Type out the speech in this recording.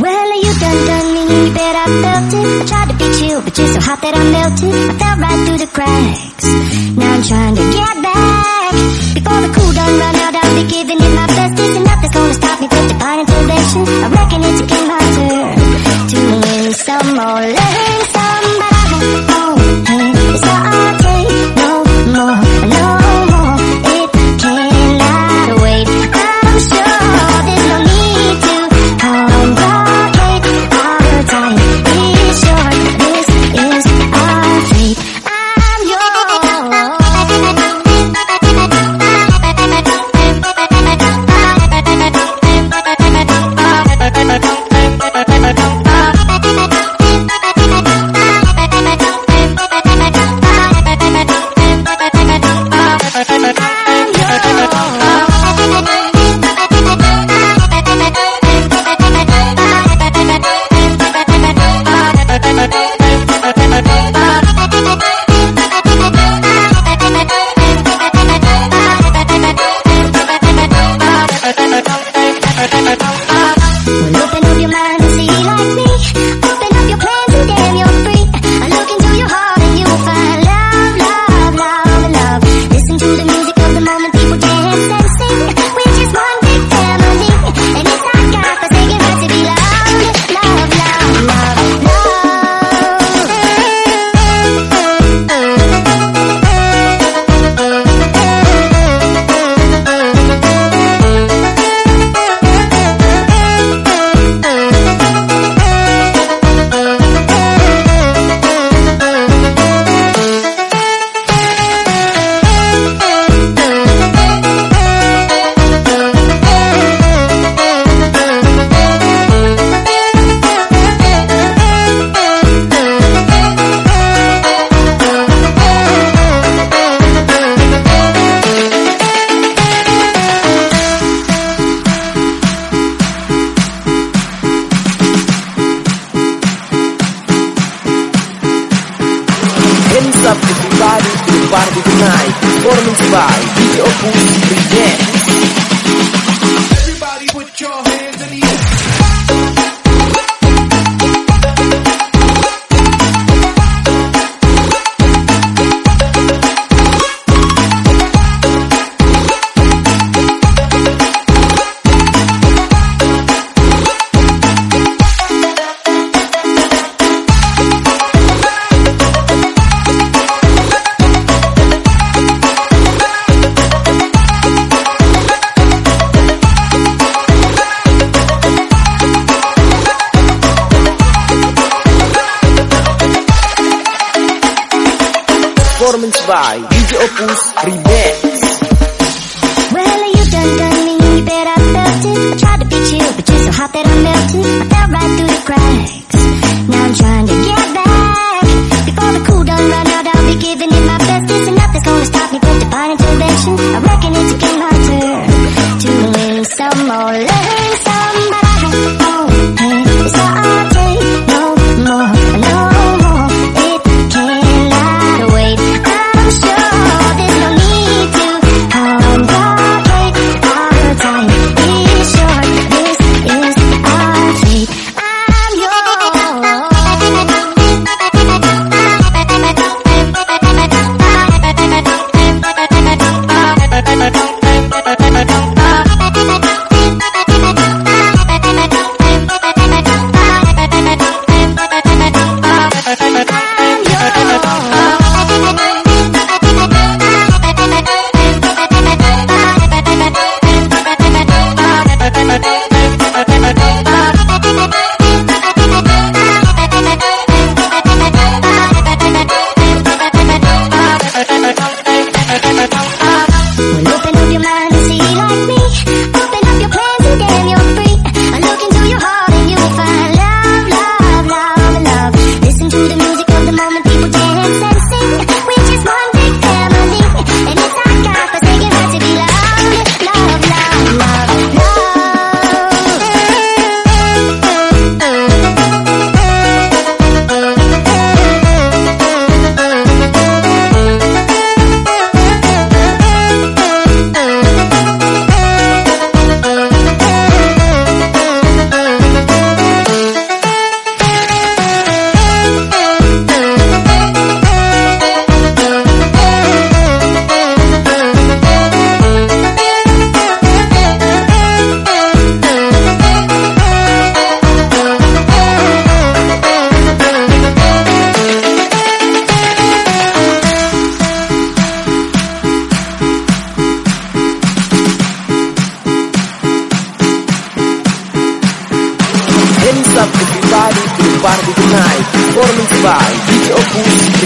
Well, you done done me, bet I felt it. I tried to be you, but you're so hot that I melted. I fell right through the cracks. Now I'm trying to get back. Before the By DJ Performance by DJ Opus Remix. Well, you done done me, bet I felt it. Tried to beat you, but you're so hot that I melted. I fell right through the cracks. Now I'm trying to get back. Before the cool done run out, I'll be giving it my best. There's nothing's gonna stop me from divine intervention. I reckon it's again tonight Performance by DJ Opus